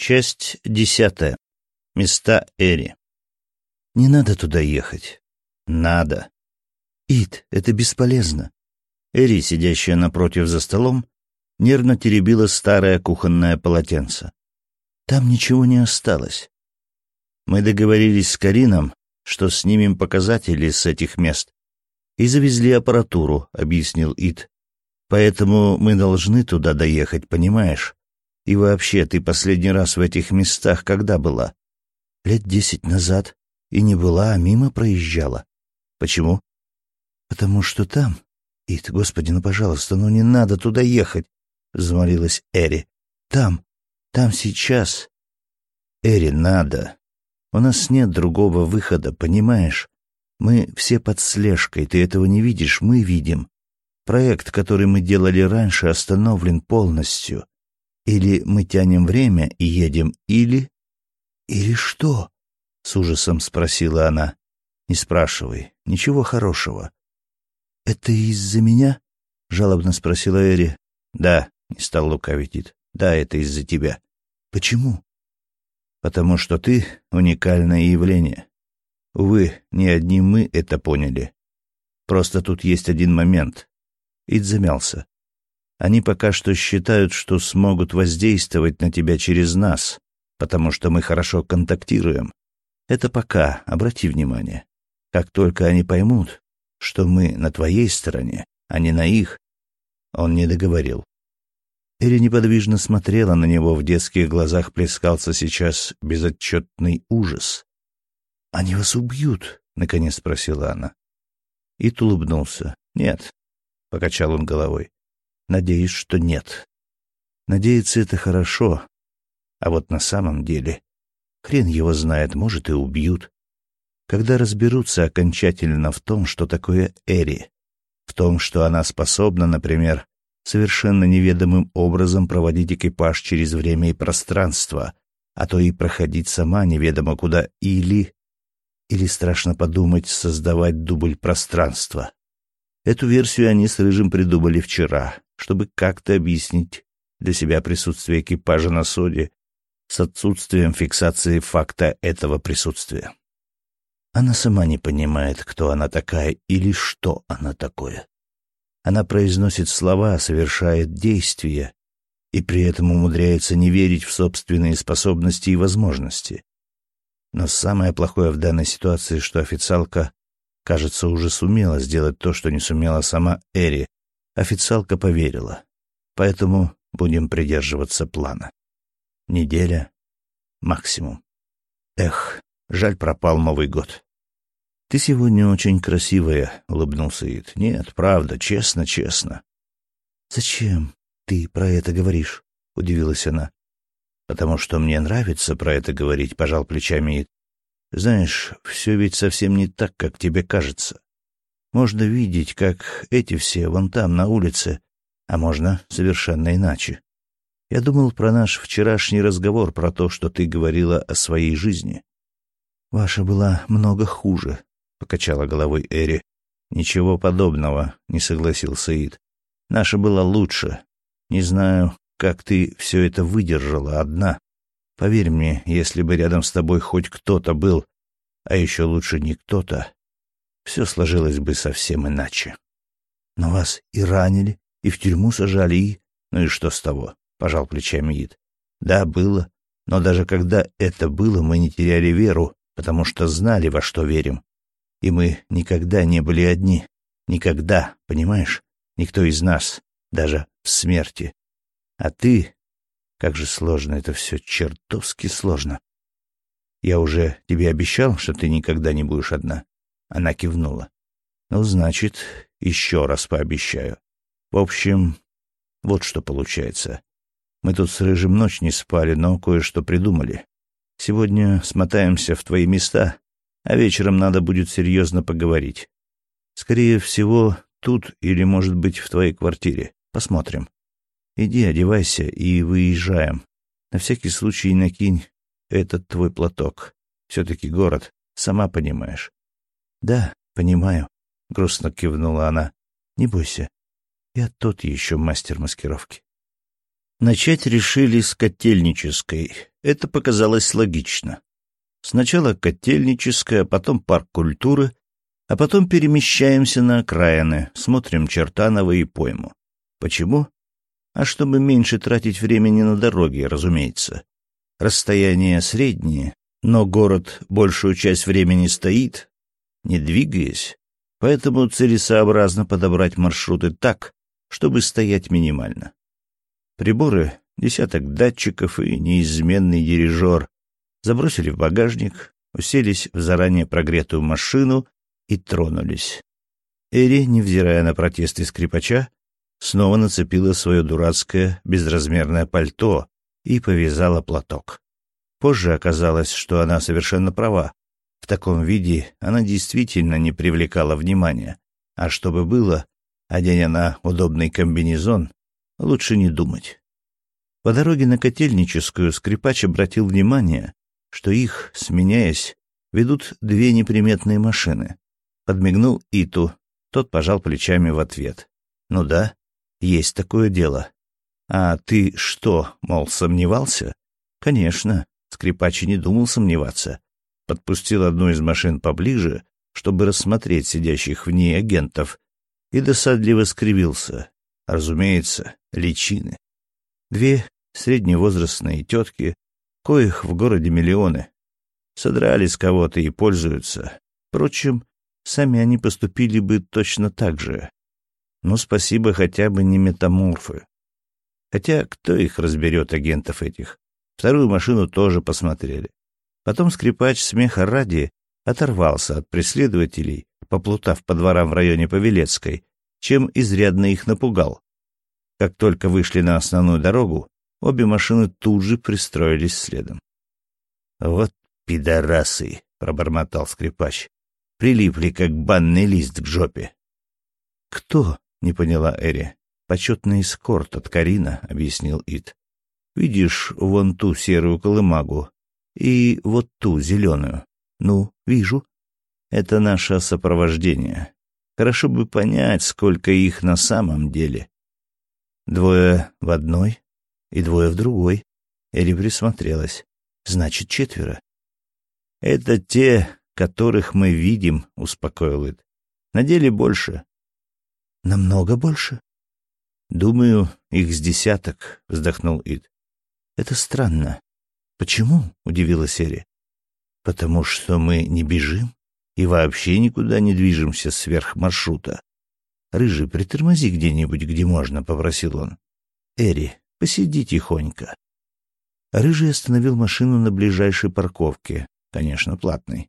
Часть десятая. Места Эри. Не надо туда ехать. Надо. Ид, это бесполезно. Эри, сидящая напротив за столом, нервно теребила старое кухонное полотенце. Там ничего не осталось. Мы договорились с Карином, что снимем показатели с этих мест. И завезли аппаратуру, объяснил Ид. Поэтому мы должны туда доехать, понимаешь? И вообще, ты последний раз в этих местах когда была? Лет десять назад. И не была, а мимо проезжала. Почему? Потому что там... Ит, господи, ну, пожалуйста, ну не надо туда ехать, — взмолилась Эри. Там, там сейчас. Эри, надо. У нас нет другого выхода, понимаешь? Мы все под слежкой, ты этого не видишь, мы видим. Проект, который мы делали раньше, остановлен полностью. Или мы тянем время и едем, или... Или что? С ужасом спросила она. Не спрашивай, ничего хорошего. Это из-за меня? Жалобно спросила Эри. Да, не стал лукавить Ид. Да, это из-за тебя. Почему? Потому что ты — уникальное явление. Увы, не одни мы это поняли. Просто тут есть один момент. Ид замялся. Они пока что считают, что смогут воздействовать на тебя через нас, потому что мы хорошо контактируем. Это пока, обрати внимание. Как только они поймут, что мы на твоей стороне, а не на их, он не договорил. Эри неподвижно смотрела на него, в детских глазах плескался сейчас безотчетный ужас. «Они вас убьют?» — наконец спросила она. Ит улыбнулся. «Нет», — покачал он головой. Надеюсь, что нет. Надеяться — это хорошо, а вот на самом деле хрен его знает, может, и убьют. Когда разберутся окончательно в том, что такое Эри, в том, что она способна, например, совершенно неведомым образом проводить экипаж через время и пространство, а то и проходить сама неведомо куда, или... Или, страшно подумать, создавать дубль пространства. Эту версию они с Рыжим придумали вчера, чтобы как-то объяснить для себя присутствие экипажа на соде с отсутствием фиксации факта этого присутствия. Она сама не понимает, кто она такая или что она такое. Она произносит слова, совершает действия и при этом умудряется не верить в собственные способности и возможности. Но самое плохое в данной ситуации, что официалка, кажется, уже сумела сделать то, что не сумела сама Эри, Официалка поверила. Поэтому будем придерживаться плана. Неделя максимум. Эх, жаль, пропал Новый год. Ты сегодня очень красивая, улыбнулся Ид. Нет, правда, честно, честно. Зачем ты про это говоришь? удивилась она. Потому что мне нравится про это говорить, пожал плечами Ид. Знаешь, все ведь совсем не так, как тебе кажется. Можно видеть, как эти все вон там, на улице, а можно совершенно иначе. Я думал про наш вчерашний разговор, про то, что ты говорила о своей жизни. Ваша была много хуже, — покачала головой Эри. Ничего подобного, — не согласился Ид. Наша была лучше. Не знаю, как ты все это выдержала одна. Поверь мне, если бы рядом с тобой хоть кто-то был, а еще лучше не кто-то, все сложилось бы совсем иначе. Но вас и ранили, и в тюрьму сажали, и... Ну и что с того? — пожал плечами Ид. Да, было. Но даже когда это было, мы не теряли веру, потому что знали, во что верим. И мы никогда не были одни. Никогда, понимаешь? Никто из нас, даже в смерти. А ты... Как же сложно это все, чертовски сложно. Я уже тебе обещал, что ты никогда не будешь одна. Она кивнула. «Ну, значит, еще раз пообещаю. В общем, вот что получается. Мы тут с Рыжим ночь не спали, но кое-что придумали. Сегодня смотаемся в твои места, а вечером надо будет серьезно поговорить. Скорее всего, тут или, может быть, в твоей квартире. Посмотрим. Иди, одевайся и выезжаем. На всякий случай накинь этот твой платок. Все-таки город, сама понимаешь. Да, понимаю, грустно кивнула она. Не бойся. Я тот еще мастер маскировки. Начать решили с котельнической. Это показалось логично. Сначала котельническая, потом парк культуры, а потом перемещаемся на окраины, смотрим Чертаново и пойму. Почему? А чтобы меньше тратить времени на дороге, разумеется. Расстояние среднее, но город большую часть времени стоит, не двигаясь, поэтому целесообразно подобрать маршруты так, чтобы стоять минимально. Приборы, десяток датчиков и неизменный дирижер забросили в багажник, уселись в заранее прогретую машину и тронулись. Эри, невзирая на протесты скрипача, снова нацепила свое дурацкое безразмерное пальто и повязала платок. Позже оказалось, что она совершенно права. В таком виде она действительно не привлекала внимания. А чтобы было, одень она удобный комбинезон, Лучше не думать. По дороге на Котельническую скрипач обратил внимание, что их, сменяясь, ведут две неприметные машины. Подмигнул Иту, тот пожал плечами в ответ. «Ну да, есть такое дело. А ты что, мол, сомневался?» «Конечно», — скрипач не думал сомневаться. Подпустил одну из машин поближе, чтобы рассмотреть сидящих в ней агентов, и досадливо скривился. Разумеется, личины. Две средневозрастные тетки, коих в городе миллионы. Содрали с кого-то и пользуются. Впрочем, сами они поступили бы точно так же. Но спасибо хотя бы не метаморфы. Хотя кто их разберет, агентов этих? Вторую машину тоже посмотрели. Потом скрипач смеха ради оторвался от преследователей, поплутав по дворам в районе Павелецкой, чем изрядно их напугал. Как только вышли на основную дорогу, обе машины тут же пристроились следом. «Вот пидорасы!» — пробормотал скрипач. «Прилипли, как банный лист к жопе». «Кто?» — не поняла Эри. «Почетный эскорт от Карина», — объяснил Ит. «Видишь вон ту серую колымагу и вот ту зеленую?» «Ну, вижу. Это наше сопровождение. Хорошо бы понять, сколько их на самом деле. Двое в одной и двое в другой. Эри присмотрелась. Значит, четверо. Это те, которых мы видим, успокоил Ид. На деле больше. Намного больше? Думаю, их с десяток, вздохнул Ид. Это странно. Почему? удивилась Эри. Потому что мы не бежим и вообще никуда не движемся сверх маршрута. «Рыжий, притормози где-нибудь, где можно», — попросил он. «Эри, посиди тихонько». Рыжий остановил машину на ближайшей парковке, конечно, платной.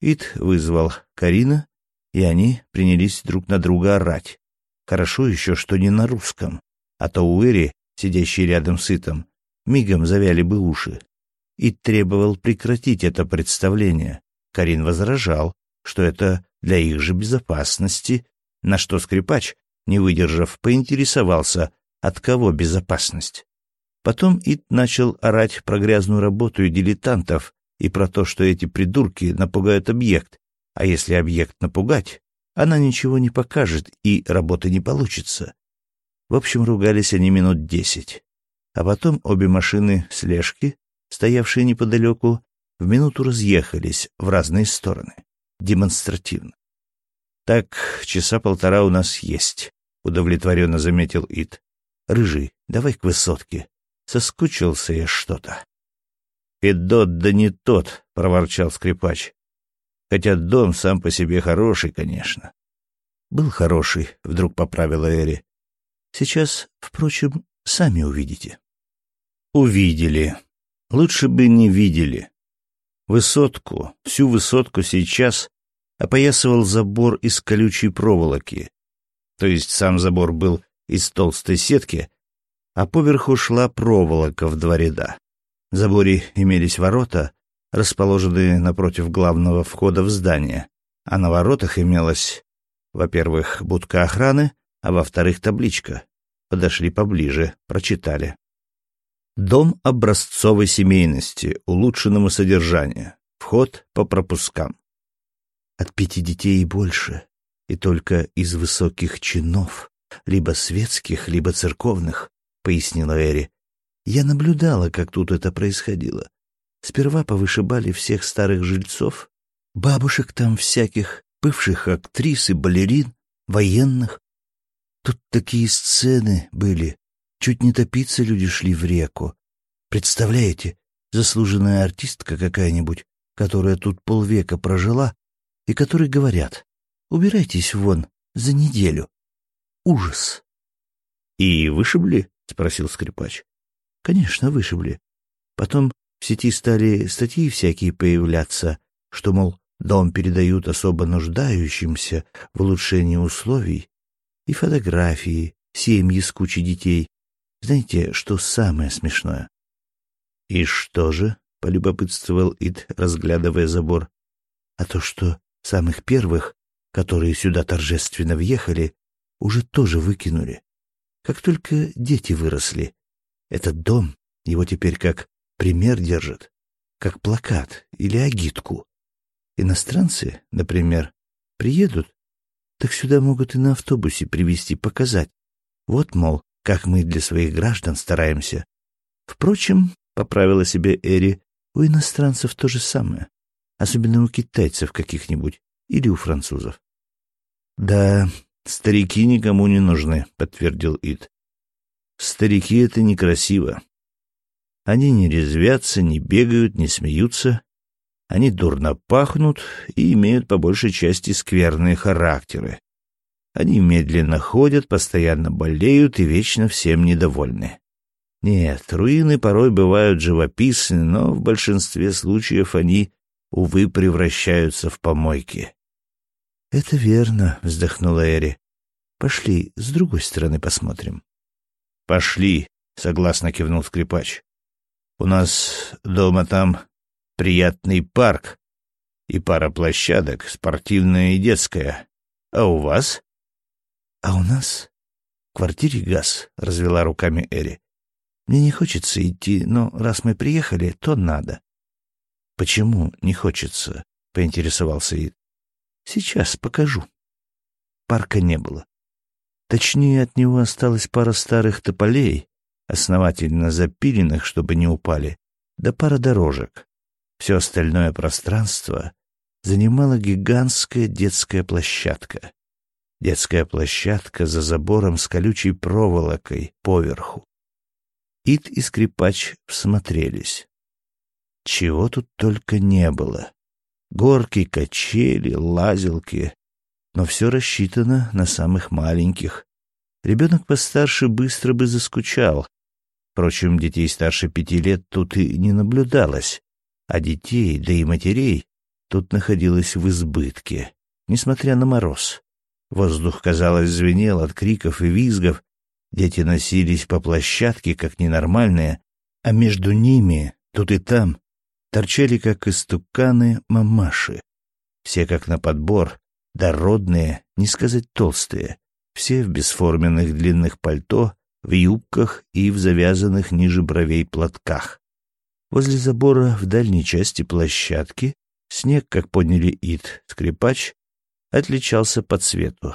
Ит вызвал Карина, и они принялись друг на друга орать. Хорошо еще, что не на русском, а то у Эри, сидящей рядом с Итом, мигом завяли бы уши. Ит требовал прекратить это представление. Карин возражал, что это для их же безопасности, на что скрипач, не выдержав, поинтересовался, от кого безопасность. Потом Ит начал орать про грязную работу и дилетантов и про то, что эти придурки напугают объект, а если объект напугать, она ничего не покажет и работы не получится. В общем, ругались они минут десять. А потом обе машины слежки, стоявшие неподалеку, в минуту разъехались в разные стороны демонстративно. «Так, часа полтора у нас есть», — удовлетворенно заметил Ит. «Рыжий, давай к высотке. Соскучился я что-то». «Федот да не тот», — проворчал скрипач. «Хотя дом сам по себе хороший, конечно». «Был хороший», — вдруг поправила Эри. «Сейчас, впрочем, сами увидите». «Увидели. Лучше бы не видели. Высотку, всю высотку сейчас опоясывал забор из колючей проволоки. То есть сам забор был из толстой сетки, а поверху шла проволока в два ряда. В заборе имелись ворота, расположенные напротив главного входа в здание, а на воротах имелась, во-первых, будка охраны, а во-вторых, табличка. Подошли поближе, прочитали. Дом образцовой семейности, улучшенного содержания. Вход по пропускам. От пяти детей и больше, и только из высоких чинов, либо светских, либо церковных, пояснила Эри. Я наблюдала, как тут это происходило. Сперва повышибали всех старых жильцов, бабушек там всяких, бывших актрис и балерин, военных. Тут такие сцены были. Чуть не топиться люди шли в реку. Представляете, заслуженная артистка какая-нибудь, которая тут полвека прожила, и которой говорят «Убирайтесь вон за неделю». Ужас. — И вышибли? — спросил скрипач. — Конечно, вышибли. Потом в сети стали статьи всякие появляться, что, мол, дом передают особо нуждающимся в улучшении условий, и фотографии, семьи с кучей детей. Знаете, что самое смешное? — И что же? — полюбопытствовал Ид, разглядывая забор. — А то, что самых первых, которые сюда торжественно въехали, уже тоже выкинули. Как только дети выросли. Этот дом его теперь как пример держит, как плакат или агитку. Иностранцы, например, приедут, так сюда могут и на автобусе привезти, показать. Вот, мол, как мы для своих граждан стараемся. Впрочем, поправила себе Эри, у иностранцев то же самое, особенно у китайцев каких-нибудь или у французов. Да, старики никому не нужны, подтвердил Ид. Старики — это некрасиво. Они не резвятся, не бегают, не смеются, они дурно пахнут и имеют по большей части скверные характеры. Они медленно ходят, постоянно болеют и вечно всем недовольны. Нет, руины порой бывают живописны, но в большинстве случаев они, увы, превращаются в помойки. — Это верно, — вздохнула Эри. — Пошли, с другой стороны посмотрим. — Пошли, — согласно кивнул скрипач. — У нас дома там приятный парк и пара площадок, спортивная и детская. А у вас? — А у нас в квартире газ, — развела руками Эри. — Мне не хочется идти, но раз мы приехали, то надо. — Почему не хочется? — поинтересовался Ид. — Сейчас покажу. Парка не было. Точнее, от него осталась пара старых тополей, основательно запиленных, чтобы не упали, да пара дорожек. Все остальное пространство занимала гигантская детская площадка. Детская площадка за забором с колючей проволокой поверху. Ит и скрипач всмотрелись. Чего тут только не было. Горки, качели, лазилки. Но все рассчитано на самых маленьких. Ребенок постарше быстро бы заскучал. Впрочем, детей старше пяти лет тут и не наблюдалось а детей, да и матерей тут находилось в избытке, несмотря на мороз. Воздух, казалось, звенел от криков и визгов, дети носились по площадке, как ненормальные, а между ними, тут и там, торчали, как истуканы, мамаши. Все как на подбор, дородные, не сказать толстые, все в бесформенных длинных пальто, в юбках и в завязанных ниже бровей платках. Возле забора в дальней части площадки снег, как поняли Ит, скрипач, отличался по цвету.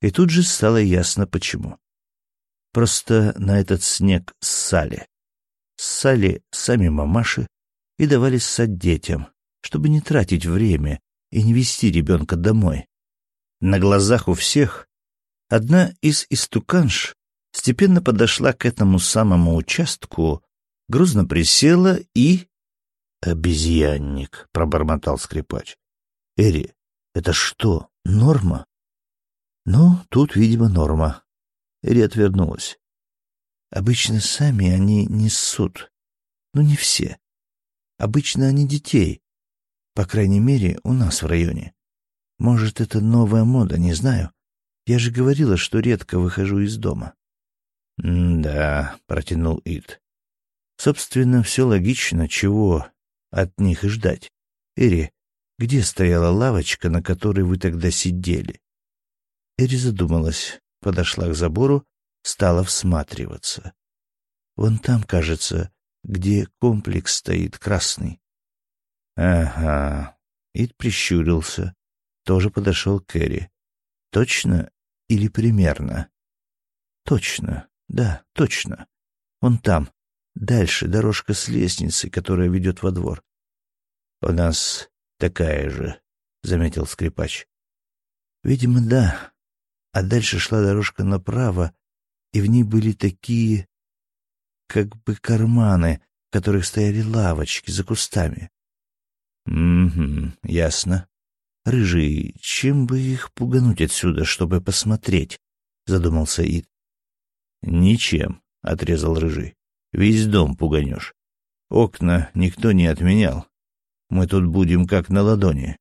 И тут же стало ясно, почему. Просто на этот снег ссали. Ссали сами мамаши и давали ссать детям, чтобы не тратить время и не вести ребенка домой. На глазах у всех одна из истуканш степенно подошла к этому самому участку, грузно присела и... «Обезьянник», — пробормотал скрипач. «Эри, это что, норма?» «Ну, тут, видимо, норма». Эри отвернулась. «Обычно сами они несут. Ну, не все. Обычно они детей. По крайней мере, у нас в районе. Может, это новая мода, не знаю. Я же говорила, что редко выхожу из дома». «Да», — протянул Ит. Собственно, все логично, чего от них и ждать. Эри, где стояла лавочка, на которой вы тогда сидели? Эри задумалась, подошла к забору, стала всматриваться. Вон там, кажется, где комплекс стоит красный. Ага. Ид прищурился, тоже подошел к Эри. Точно или примерно? Точно, да, точно. Он там, дальше дорожка с лестницей, которая ведет во двор. — У нас такая же, — заметил скрипач. — Видимо, да. А дальше шла дорожка направо, и в ней были такие, как бы карманы, в которых стояли лавочки за кустами. — Угу, ясно. Рыжий, чем бы их пугануть отсюда, чтобы посмотреть? — задумался Ид. — Ничем, — отрезал Рыжий. — Весь дом пуганешь. Окна никто не отменял. Мы тут будем как на ладони.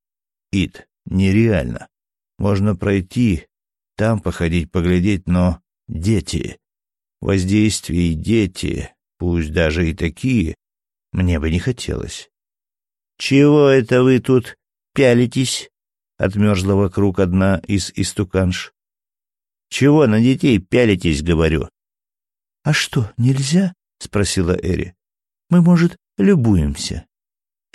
Ид, нереально. Можно пройти, там походить, поглядеть, но дети. Воздействие дети, пусть даже и такие, мне бы не хотелось. — Чего это вы тут пялитесь? — отмерзла вокруг одна из истуканш. — Чего на детей пялитесь, говорю? — А что, нельзя? — спросила Эри. — Мы, может, любуемся. —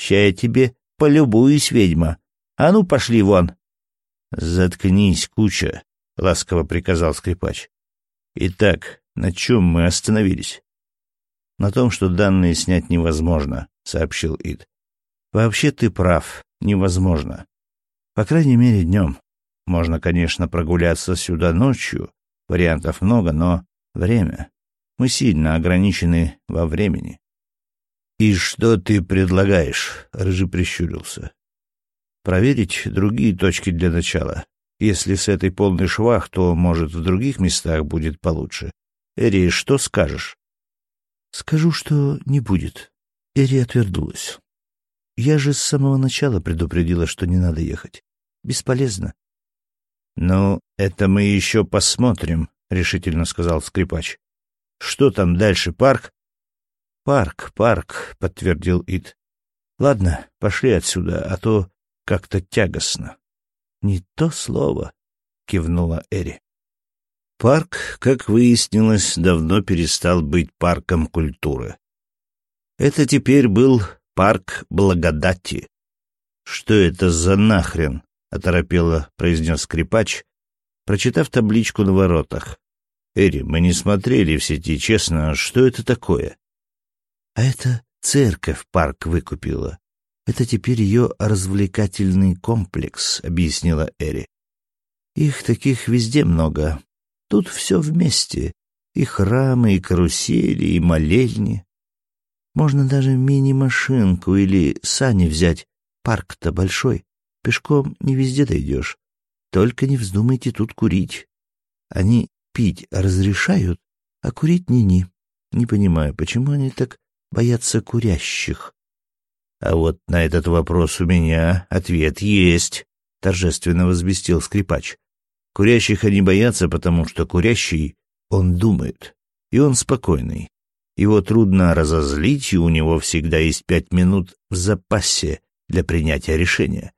Ща я тебе полюбуюсь, ведьма. А ну, пошли вон. — Заткнись, куча, — ласково приказал скрипач. — Итак, на чем мы остановились? — На том, что данные снять невозможно, — сообщил Ид. — Вообще ты прав, невозможно. По крайней мере, днем. Можно, конечно, прогуляться сюда ночью. Вариантов много, но время. Мы сильно ограничены во времени. «И что ты предлагаешь?» — Рыжий прищурился. «Проверить другие точки для начала. Если с этой полный швах, то, может, в других местах будет получше. Эри, что скажешь?» «Скажу, что не будет». Эри отвернулась. Я же с самого начала предупредила, что не надо ехать. Бесполезно. — Ну, это мы еще посмотрим, — решительно сказал скрипач. — Что там дальше, парк? — Парк, парк, — подтвердил Ид. — Ладно, пошли отсюда, а то как-то тягостно. — Не то слово, — кивнула Эри. Парк, как выяснилось, давно перестал быть парком культуры. Это теперь был парк благодати. Что это за нахрен? оторопело произнес скрипач, прочитав табличку на воротах. Эри, мы не смотрели в сети, честно, что это такое? А это церковь парк выкупила. Это теперь ее развлекательный комплекс, объяснила Эри. Их таких везде много. Тут все вместе. И храмы, и карусели, и молельни. Можно даже мини-машинку или сани взять. Парк-то большой. Пешком не везде дойдешь. Только не вздумайте тут курить. Они пить разрешают, а курить ни-ни. Не понимаю, почему они так боятся курящих. А вот на этот вопрос у меня ответ есть, — торжественно возвестил скрипач. Курящих они боятся, потому что курящий, он думает, и он спокойный. Его трудно разозлить, и у него всегда есть пять минут в запасе для принятия решения.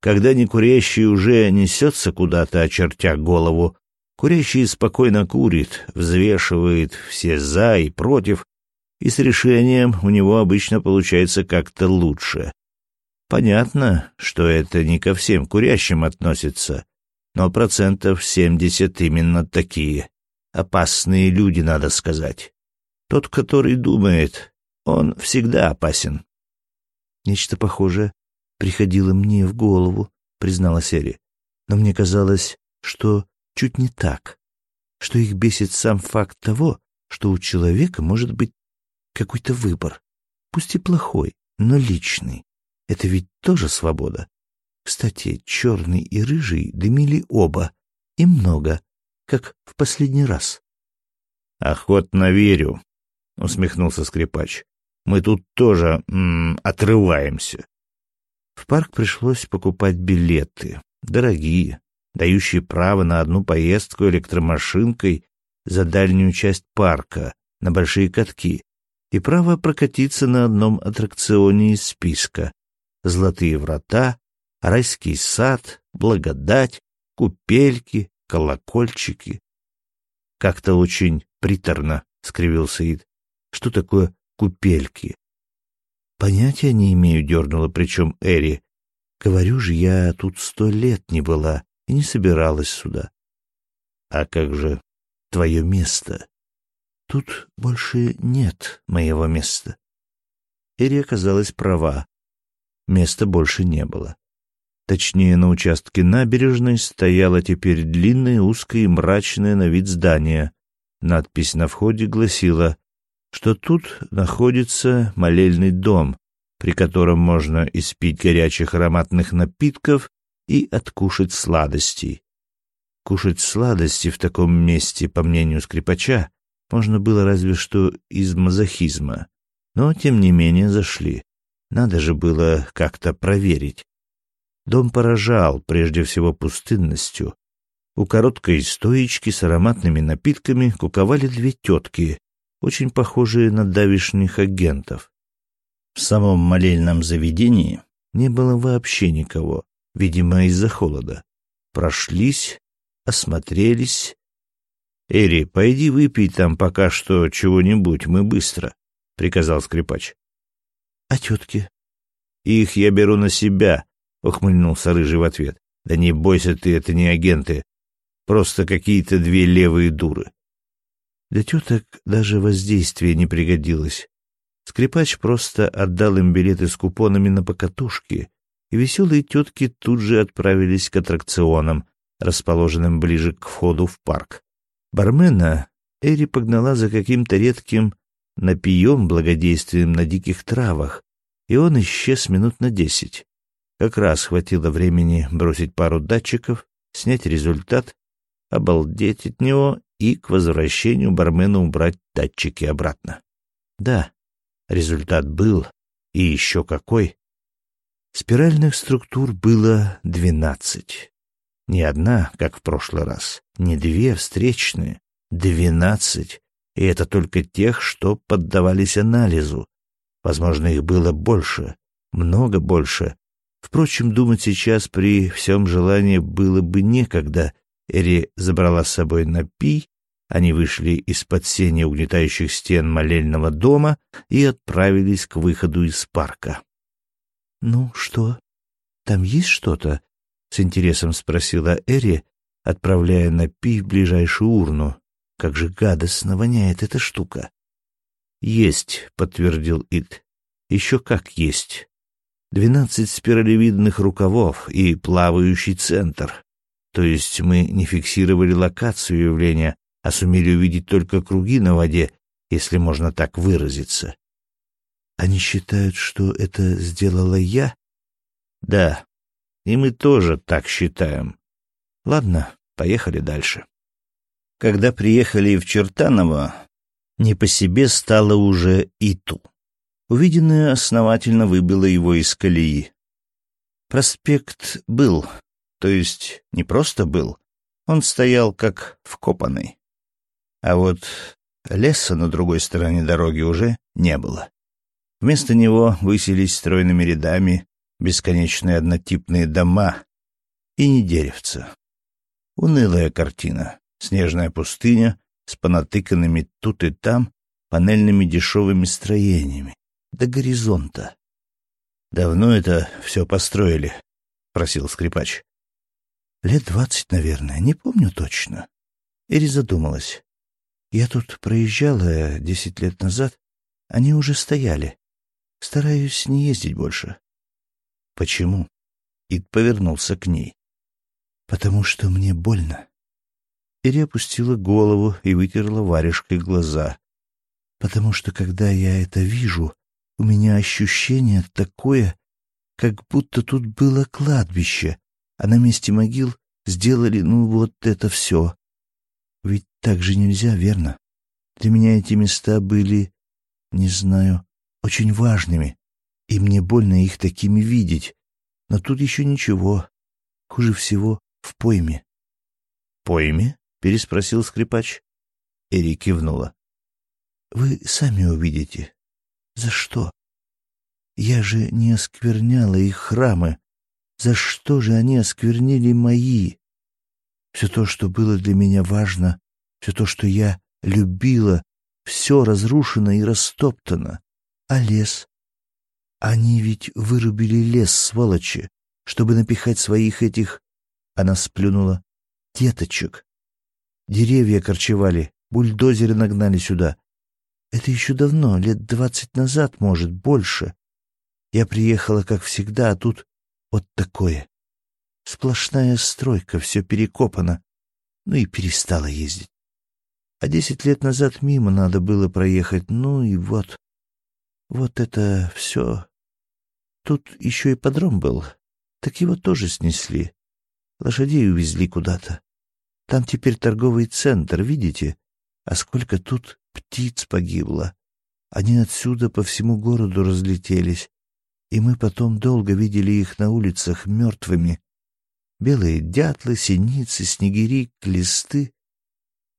Когда некурящий уже несется куда-то, очертя голову, курящий спокойно курит, взвешивает все «за» и «против», и с решением у него обычно получается как-то лучше. Понятно, что это не ко всем курящим относится, но процентов семьдесят именно такие. Опасные люди, надо сказать. Тот, который думает, он всегда опасен. Нечто похожее приходило мне в голову, признала Эри. Но мне казалось, что чуть не так, что их бесит сам факт того, что у человека может быть какой-то выбор, пусть и плохой, но личный. Это ведь тоже свобода. Кстати, черный и рыжий дымили оба, и много, как в последний раз. — Охотно верю, — усмехнулся скрипач. — Мы тут тоже м -м, отрываемся. В парк пришлось покупать билеты, дорогие, дающие право на одну поездку электромашинкой за дальнюю часть парка, на большие катки, и право прокатиться на одном аттракционе из списка. Золотые врата, райский сад, благодать, купельки, колокольчики. Как-то очень приторно, — скривился Ид. Что такое купельки? Понятия не имею, дернула причем Эри. Говорю же, я тут сто лет не была и не собиралась сюда. А как же твое место? Тут больше нет моего места. Эри оказалась права. Места больше не было. Точнее, на участке набережной стояло теперь длинное, узкое и мрачное на вид здание. Надпись на входе гласила, что тут находится молельный дом, при котором можно испить горячих ароматных напитков и откушать сладостей. Кушать сладости в таком месте, по мнению скрипача, можно было разве что из мазохизма. Но, тем не менее, зашли. Надо же было как-то проверить. Дом поражал прежде всего пустынностью. У короткой стоечки с ароматными напитками куковали две тетки, очень похожие на давишних агентов. В самом молельном заведении не было вообще никого, видимо, из-за холода. Прошлись, осмотрелись. «Эри, пойди выпей там пока что чего-нибудь, мы быстро», — приказал скрипач. «А тетки?» «Их я беру на себя», — ухмыльнулся Рыжий в ответ. «Да не бойся ты, это не агенты. Просто какие-то две левые дуры». Для теток даже воздействие не пригодилось. Скрипач просто отдал им билеты с купонами на покатушки, и веселые тетки тут же отправились к аттракционам, расположенным ближе к входу в парк. Бармена Эри погнала за каким-то редким напием благодействием на диких травах, и он исчез минут на десять. Как раз хватило времени бросить пару датчиков, снять результат, обалдеть от него и к возвращению бармена убрать датчики обратно. Да, результат был, и еще какой. Спиральных структур было двенадцать. Не одна, как в прошлый раз, не две встречные, двенадцать, и это только тех, что поддавались анализу. Возможно, их было больше, много больше. Впрочем, думать сейчас при всем желании было бы некогда. Эри забрала с собой напий, они вышли из-под сени угнетающих стен молельного дома и отправились к выходу из парка. — Ну что, там есть что-то? С интересом спросила Эри, отправляя напи в ближайшую урну. Как же гадостно воняет эта штука. Есть, подтвердил Ит. Еще как есть. Двенадцать спиралевидных рукавов и плавающий центр. То есть мы не фиксировали локацию явления, а сумели увидеть только круги на воде, если можно так выразиться. Они считают, что это сделала я? Да, и мы тоже так считаем. Ладно, поехали дальше. Когда приехали в Чертаново, не по себе стало уже и ту. Увиденное основательно выбило его из колеи. Проспект был, то есть не просто был, он стоял как вкопанный. А вот леса на другой стороне дороги уже не было. Вместо него высились стройными рядами бесконечные однотипные дома и не деревца. Унылая картина, снежная пустыня с понатыканными тут и там панельными дешевыми строениями до горизонта. «Давно это все построили?» — просил скрипач. «Лет двадцать, наверное, не помню точно». Эри задумалась. «Я тут проезжала десять лет назад, они уже стояли. Стараюсь не ездить больше. Почему? Ид повернулся к ней. Потому что мне больно. Ири опустила голову и вытерла варежкой глаза. Потому что когда я это вижу, у меня ощущение такое, как будто тут было кладбище, а на месте могил сделали, ну, вот это все. Ведь так же нельзя, верно? Для меня эти места были, не знаю, очень важными и мне больно их такими видеть. Но тут еще ничего. Хуже всего в пойме. — Пойме? — переспросил скрипач. Эри кивнула. — Вы сами увидите. За что? Я же не оскверняла их храмы. За что же они осквернили мои? Все то, что было для меня важно, все то, что я любила, все разрушено и растоптано. А лес? Они ведь вырубили лес, сволочи, чтобы напихать своих этих... Она сплюнула. Деточек. Деревья корчевали, бульдозеры нагнали сюда, Это еще давно, лет двадцать назад, может, больше. Я приехала, как всегда, а тут вот такое. Сплошная стройка, все перекопано. Ну и перестала ездить. А десять лет назад мимо надо было проехать, ну и вот. Вот это все. Тут еще и подром был. Так его тоже снесли. Лошадей увезли куда-то. Там теперь торговый центр, видите? А сколько тут птиц погибло. Они отсюда по всему городу разлетелись, и мы потом долго видели их на улицах мертвыми. Белые дятлы, синицы, снегири, клесты.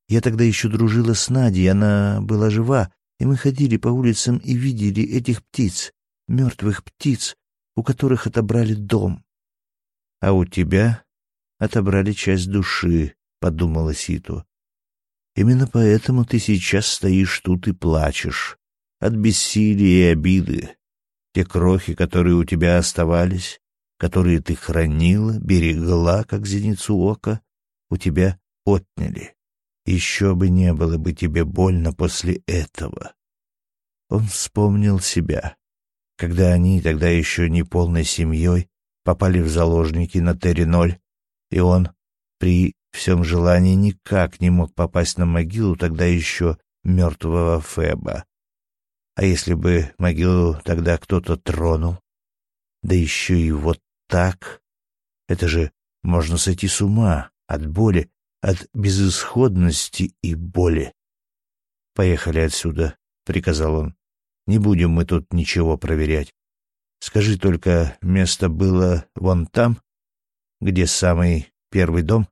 Я тогда еще дружила с Надей, она была жива, и мы ходили по улицам и видели этих птиц, мертвых птиц, у которых отобрали дом. — А у тебя отобрали часть души, — подумала Ситу. Именно поэтому ты сейчас стоишь тут и плачешь. От бессилия и обиды. Те крохи, которые у тебя оставались, которые ты хранила, берегла, как зеницу ока, у тебя отняли. Еще бы не было бы тебе больно после этого. Он вспомнил себя, когда они, тогда еще не полной семьей, попали в заложники на Терри-0, и он при всем желании никак не мог попасть на могилу тогда еще мертвого Феба. А если бы могилу тогда кто-то тронул? Да еще и вот так. Это же можно сойти с ума от боли, от безысходности и боли. «Поехали отсюда», — приказал он. «Не будем мы тут ничего проверять. Скажи только, место было вон там, где самый первый дом?»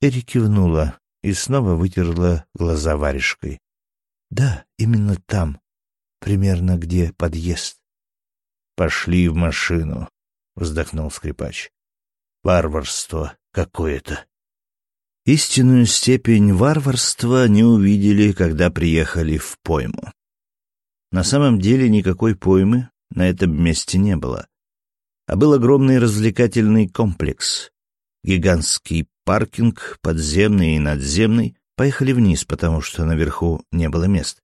Эри кивнула и снова вытерла глаза варежкой. «Да, именно там, примерно где подъезд». «Пошли в машину», — вздохнул скрипач. «Варварство какое-то». Истинную степень варварства не увидели, когда приехали в пойму. На самом деле никакой поймы на этом месте не было, а был огромный развлекательный комплекс, гигантский паркинг, подземный и надземный, поехали вниз, потому что наверху не было мест.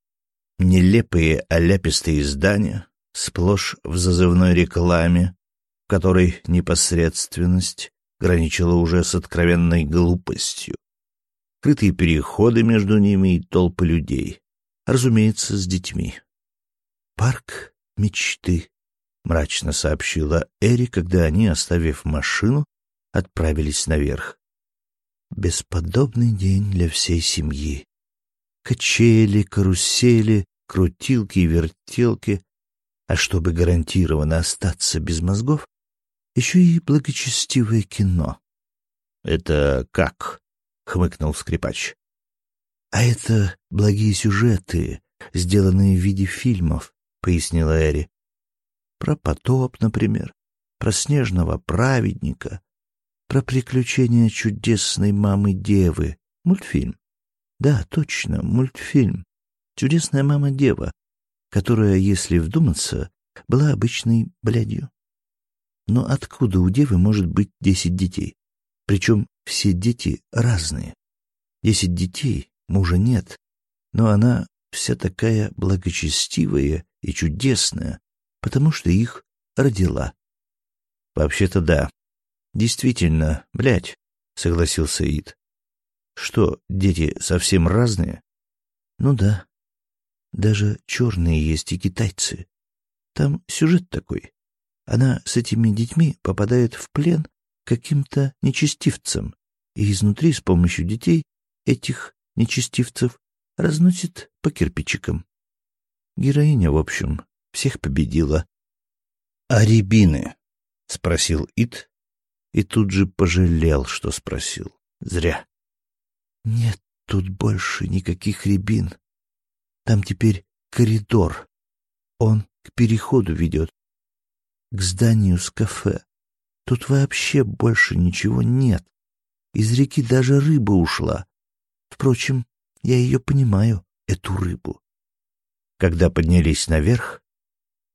Нелепые оляпистые здания, сплошь в зазывной рекламе, в которой непосредственность граничила уже с откровенной глупостью. Крытые переходы между ними и толпы людей, разумеется, с детьми. «Парк мечты», — мрачно сообщила Эри, когда они, оставив машину, отправились наверх. Бесподобный день для всей семьи. Качели, карусели, крутилки и вертелки. А чтобы гарантированно остаться без мозгов, еще и благочестивое кино. — Это как? — хмыкнул скрипач. — А это благие сюжеты, сделанные в виде фильмов, — пояснила Эри. — Про потоп, например, про снежного праведника, про приключения чудесной мамы-девы. Мультфильм. Да, точно, мультфильм. Чудесная мама-дева, которая, если вдуматься, была обычной блядью. Но откуда у девы может быть десять детей? Причем все дети разные. Десять детей, мужа нет, но она вся такая благочестивая и чудесная, потому что их родила. Вообще-то да, Действительно, блядь, согласился Ид. Что, дети совсем разные? Ну да. Даже черные есть и китайцы. Там сюжет такой. Она с этими детьми попадает в плен каким-то нечестивцам и изнутри с помощью детей этих нечестивцев разносит по кирпичикам. Героиня, в общем, всех победила. — А рябины? — спросил Ид, и тут же пожалел, что спросил. Зря. Нет тут больше никаких рябин. Там теперь коридор. Он к переходу ведет. К зданию с кафе. Тут вообще больше ничего нет. Из реки даже рыба ушла. Впрочем, я ее понимаю, эту рыбу. Когда поднялись наверх,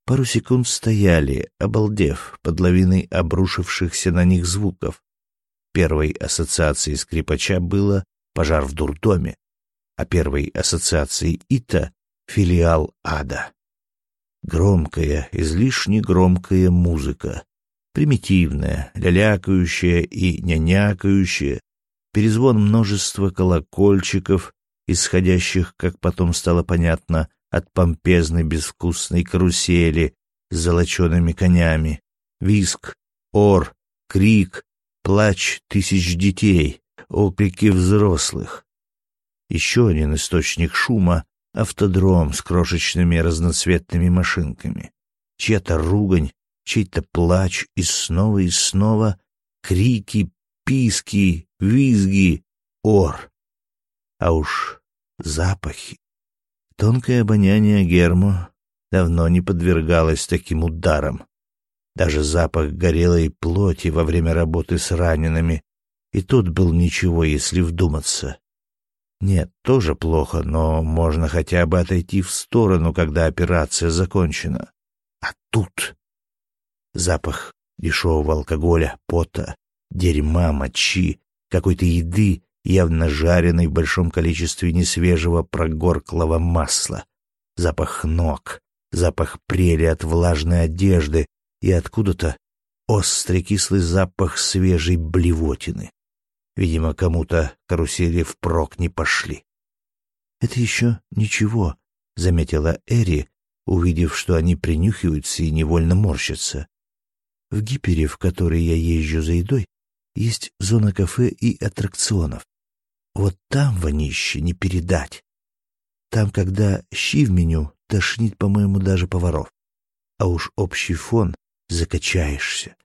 Пару секунд стояли, обалдев, под лавиной обрушившихся на них звуков. Первой ассоциацией скрипача было пожар в дурдоме, а первой ассоциацией Ита филиал ада. Громкая, излишне громкая музыка, примитивная, лялякающая и нянякающая, перезвон множества колокольчиков, исходящих, как потом стало понятно, от помпезной безвкусной карусели с золочеными конями, виск, ор, крик, плач тысяч детей, окрики взрослых. Еще один источник шума — автодром с крошечными разноцветными машинками. Чья-то ругань, чей-то плач и снова и снова крики, писки, визги, ор. А уж запахи. Тонкое обоняние Герму давно не подвергалось таким ударам. Даже запах горелой плоти во время работы с ранеными, и тут был ничего, если вдуматься. Нет, тоже плохо, но можно хотя бы отойти в сторону, когда операция закончена. А тут запах дешевого алкоголя, пота, дерьма, мочи, какой-то еды, явно жареной в большом количестве несвежего прогорклого масла. Запах ног, запах прели от влажной одежды и откуда-то острый кислый запах свежей блевотины. Видимо, кому-то карусели впрок не пошли. «Это еще ничего», — заметила Эри, увидев, что они принюхиваются и невольно морщатся. «В Гипере, в который я езжу за едой, есть зона кафе и аттракционов. Вот там вонище не передать. Там, когда щи в меню, тошнит, по-моему, даже поваров. А уж общий фон закачаешься.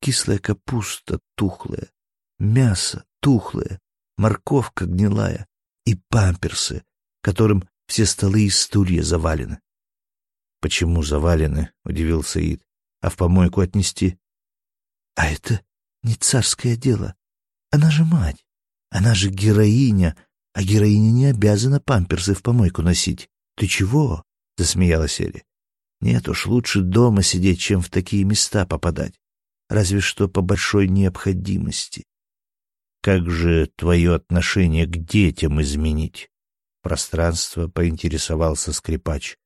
Кислая капуста тухлая, мясо тухлое, морковка гнилая и памперсы, которым все столы и стулья завалены. — Почему завалены? — удивился Ид. — А в помойку отнести? — А это не царское дело. Она же мать. Она же героиня, а героиня не обязана памперсы в помойку носить. Ты чего? — засмеялась Эри. Нет уж, лучше дома сидеть, чем в такие места попадать. Разве что по большой необходимости. Как же твое отношение к детям изменить? Пространство поинтересовался скрипач.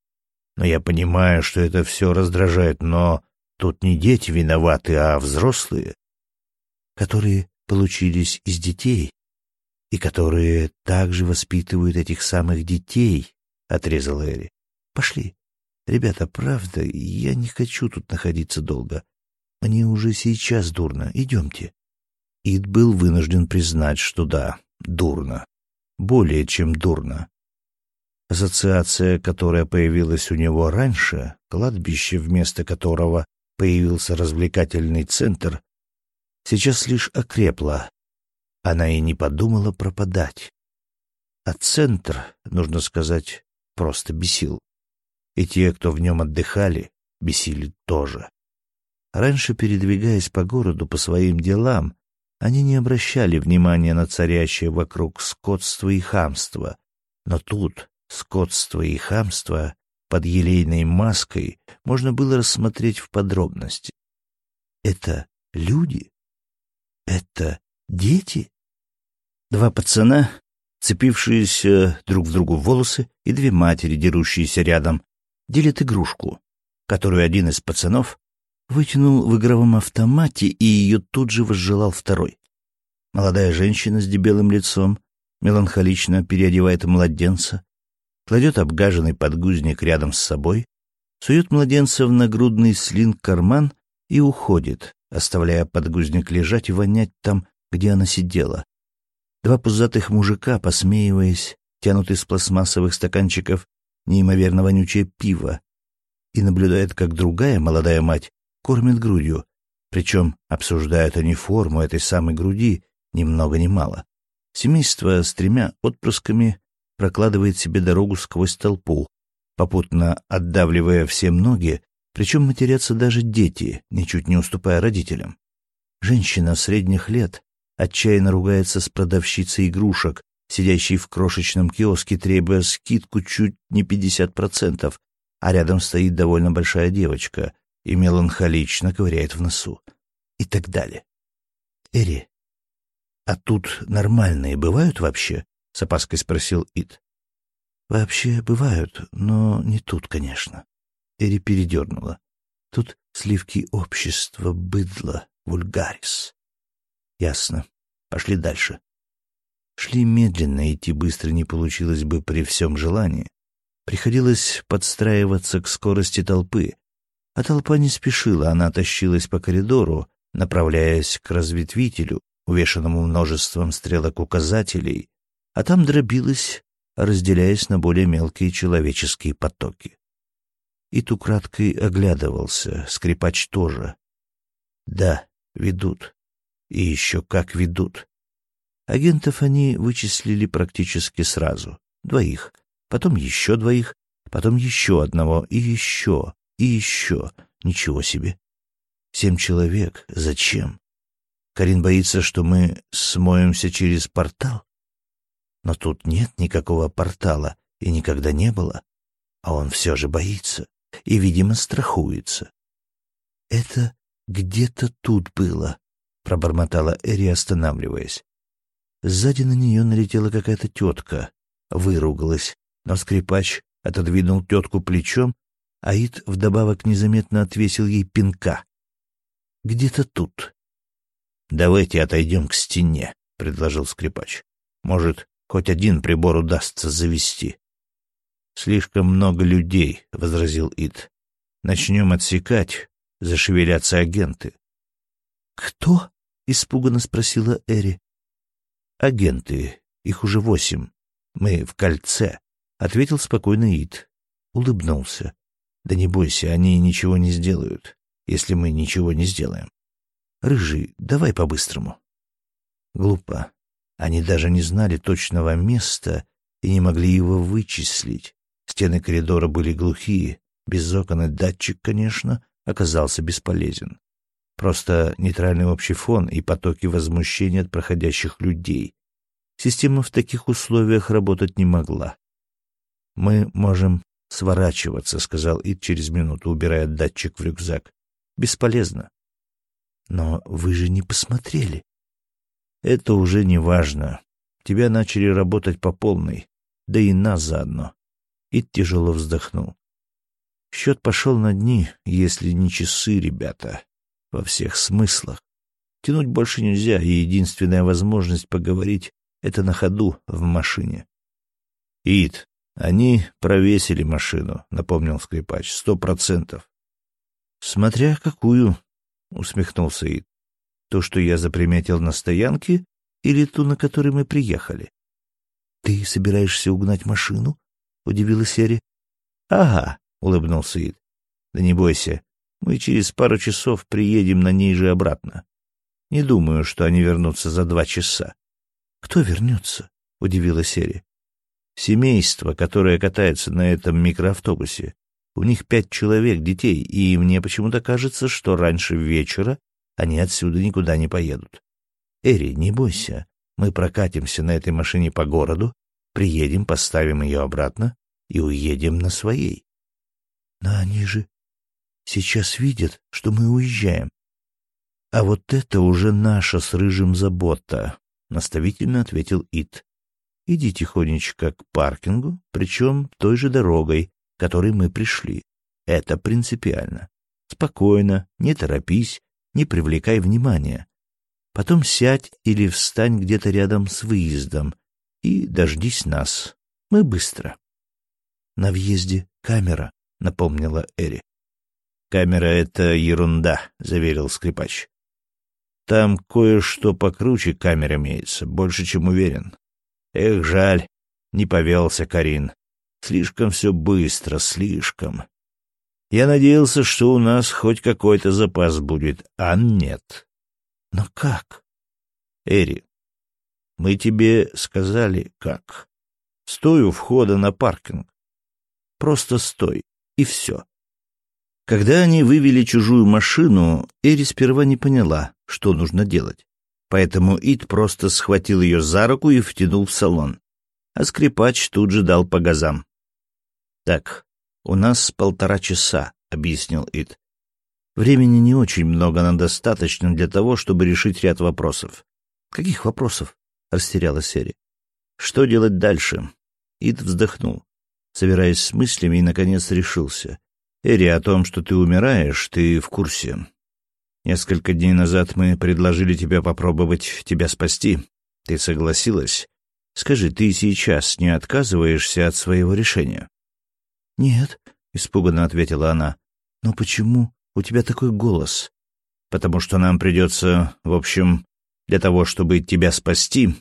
Но я понимаю, что это все раздражает, но тут не дети виноваты, а взрослые, которые получились из детей и которые также воспитывают этих самых детей, — отрезал Эри. — Пошли. Ребята, правда, я не хочу тут находиться долго. Мне уже сейчас дурно. Идемте. Ид был вынужден признать, что да, дурно. Более чем дурно. Ассоциация, которая появилась у него раньше, кладбище, вместо которого появился развлекательный центр, сейчас лишь окрепла. Она и не подумала пропадать. А центр, нужно сказать, просто бесил. И те, кто в нем отдыхали, бесили тоже. Раньше, передвигаясь по городу по своим делам, они не обращали внимания на царящее вокруг скотство и хамство. Но тут скотство и хамство под елейной маской можно было рассмотреть в подробности. Это люди? Это дети? Два пацана, цепившиеся друг в другу волосы, и две матери, дерущиеся рядом, делят игрушку, которую один из пацанов вытянул в игровом автомате, и ее тут же возжелал второй. Молодая женщина с дебелым лицом меланхолично переодевает младенца, кладет обгаженный подгузник рядом с собой, сует младенца в нагрудный слинг-карман и уходит, оставляя подгузник лежать и вонять там, где она сидела. Два пузатых мужика, посмеиваясь, тянут из пластмассовых стаканчиков неимоверно вонючее пиво и наблюдает, как другая молодая мать кормит грудью, причем обсуждают они форму этой самой груди ни много ни мало. Семейство с тремя отпрысками прокладывает себе дорогу сквозь толпу, попутно отдавливая все ноги, причем матерятся даже дети, ничуть не уступая родителям. Женщина средних лет отчаянно ругается с продавщицей игрушек, сидящей в крошечном киоске, требуя скидку чуть не 50%, а рядом стоит довольно большая девочка и меланхолично ковыряет в носу. И так далее. «Эри, а тут нормальные бывают вообще?» — с опаской спросил Ит. Вообще бывают, но не тут, конечно. Эри передернула. Тут сливки общества, быдло, вульгарис. Ясно. Пошли дальше. Шли медленно, идти быстро не получилось бы при всем желании. Приходилось подстраиваться к скорости толпы. А толпа не спешила, она тащилась по коридору, направляясь к разветвителю, увешанному множеством стрелок-указателей, а там дробилась, разделяясь на более мелкие человеческие потоки. Ит украдкой оглядывался, скрипач тоже. Да, ведут. И еще как ведут. Агентов они вычислили практически сразу. Двоих. Потом еще двоих. Потом еще одного. И еще. И еще. Ничего себе. Семь человек. Зачем? Карин боится, что мы смоемся через портал? Но тут нет никакого портала и никогда не было. А он все же боится и, видимо, страхуется. «Это где-то тут было», — пробормотала Эри, останавливаясь. Сзади на нее налетела какая-то тетка, выругалась, но скрипач отодвинул тетку плечом, а Ид вдобавок незаметно отвесил ей пинка. «Где-то тут». «Давайте отойдем к стене», — предложил скрипач. «Может, хоть один прибор удастся завести». «Слишком много людей», — возразил Ид. «Начнем отсекать, зашевелятся агенты». «Кто?» — испуганно спросила Эри. «Агенты. Их уже восемь. Мы в кольце», — ответил спокойно Ид. Улыбнулся. «Да не бойся, они ничего не сделают, если мы ничего не сделаем. Рыжий, давай по-быстрому». Глупо. Они даже не знали точного места и не могли его вычислить. Стены коридора были глухие, без окон и датчик, конечно, оказался бесполезен. Просто нейтральный общий фон и потоки возмущения от проходящих людей. Система в таких условиях работать не могла. «Мы можем сворачиваться», — сказал Ид через минуту, убирая датчик в рюкзак. «Бесполезно». «Но вы же не посмотрели». «Это уже не важно. Тебя начали работать по полной, да и нас заодно. И тяжело вздохнул. Счет пошел на дни, если не часы, ребята. Во всех смыслах. Тянуть больше нельзя, и единственная возможность поговорить — это на ходу в машине. — Ид, они провесили машину, — напомнил скрипач. — Сто процентов. — Смотря какую, — усмехнулся Ид. — То, что я заприметил на стоянке, или ту, на которой мы приехали? — Ты собираешься угнать машину? — удивилась Эри. — Ага, — улыбнулся Ид. — Да не бойся, мы через пару часов приедем на ней же обратно. Не думаю, что они вернутся за два часа. — Кто вернется? — удивилась Эри. — Семейство, которое катается на этом микроавтобусе. У них пять человек, детей, и мне почему-то кажется, что раньше вечера они отсюда никуда не поедут. Эри, не бойся, мы прокатимся на этой машине по городу, Приедем, поставим ее обратно и уедем на своей. Но они же сейчас видят, что мы уезжаем. А вот это уже наша с Рыжим забота, — наставительно ответил Ит. Иди тихонечко к паркингу, причем той же дорогой, которой мы пришли. Это принципиально. Спокойно, не торопись, не привлекай внимания. Потом сядь или встань где-то рядом с выездом и дождись нас. Мы быстро. На въезде камера, напомнила Эри. Камера — это ерунда, заверил скрипач. Там кое-что покруче камер имеется, больше, чем уверен. Эх, жаль, не повелся Карин. Слишком все быстро, слишком. Я надеялся, что у нас хоть какой-то запас будет, а нет. Но как? Эри, мы тебе сказали, как. Стой у входа на паркинг. Просто стой, и все. Когда они вывели чужую машину, Эри сперва не поняла, что нужно делать. Поэтому Ид просто схватил ее за руку и втянул в салон. А скрипач тут же дал по газам. «Так, у нас полтора часа», — объяснил Ид. «Времени не очень много, но достаточно для того, чтобы решить ряд вопросов». «Каких вопросов?» — растерялась Эри. «Что делать дальше?» Ид вздохнул. собираясь с мыслями, и, наконец, решился. «Эри, о том, что ты умираешь, ты в курсе. Несколько дней назад мы предложили тебе попробовать тебя спасти. Ты согласилась? Скажи, ты сейчас не отказываешься от своего решения?» «Нет», — испуганно ответила она. «Но почему у тебя такой голос?» «Потому что нам придется, в общем, для того, чтобы тебя спасти,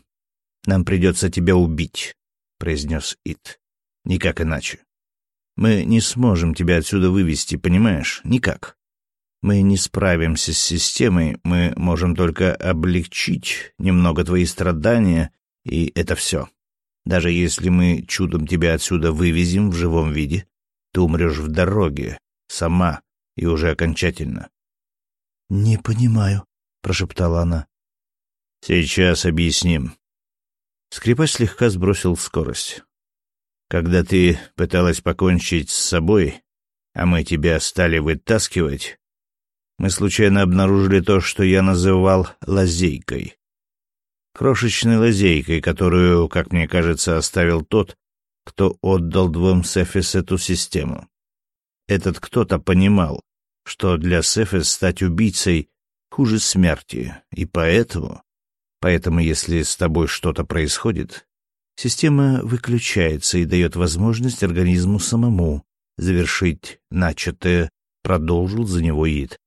нам придется тебя убить», — произнес Ит. «Никак иначе. Мы не сможем тебя отсюда вывести, понимаешь? Никак. Мы не справимся с системой, мы можем только облегчить немного твои страдания, и это все. Даже если мы чудом тебя отсюда вывезем в живом виде, ты умрешь в дороге, сама и уже окончательно. — Не понимаю, — прошептала она. — Сейчас объясним. Скрипач слегка сбросил скорость. Когда ты пыталась покончить с собой, а мы тебя стали вытаскивать, мы случайно обнаружили то, что я называл лазейкой. Крошечной лазейкой, которую, как мне кажется, оставил тот, кто отдал двум Сефис эту систему. Этот кто-то понимал, что для Сефис стать убийцей хуже смерти, и поэтому... Поэтому, если с тобой что-то происходит, система выключается и дает возможность организму самому завершить начатое, продолжил за него Ид.